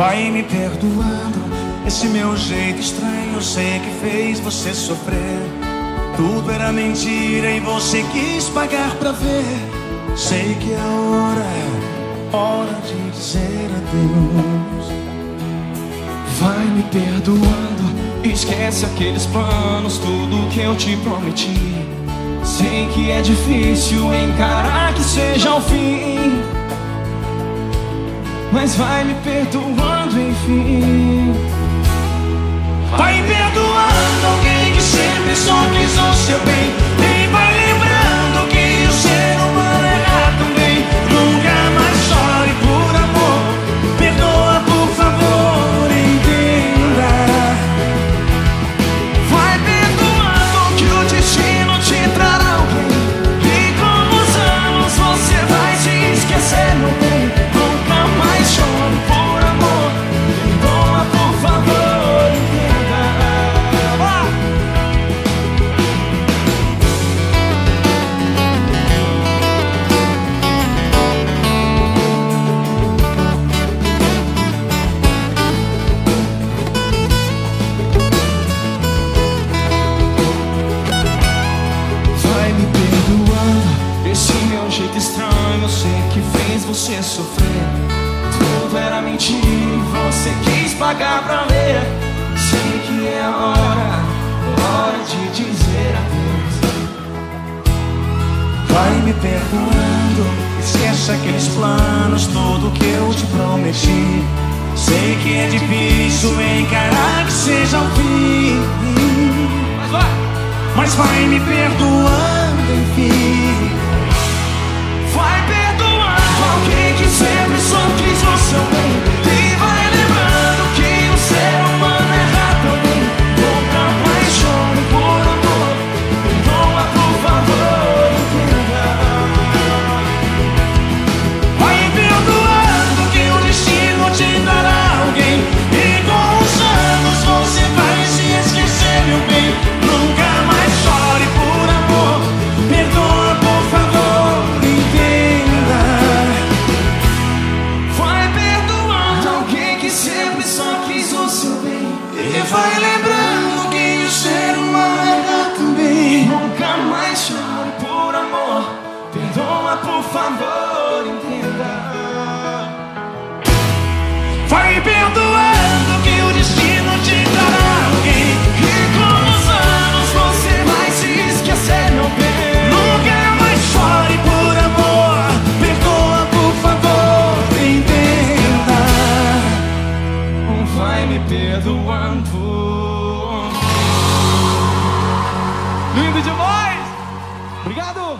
Vai me perdoando esse meu jeito estranho. Eu sei que fez você sofrer. Tudo era mentira e você quis pagar pra ver. Sei que a hora é hora de dizer adeus. Vai me perdoando. Esquece aqueles planos, tudo que eu te prometi. Sei que é difícil encarar que seja o fim. Mas vai me perdoando, enfim. Pagar pra ver. Sei que é a hora Hora de dizer adeus. Vai me perdoando Esqueça aqueles planos Tudo que eu te prometi. Sei que é difícil encarar que seja o fim. Mas vai! mas vai me perdoando, vai lembrando que o ser humano erra também. Nunca mais chore por amor. Perdoa, por favor, Perdoando. Lindo demais! Obrigado!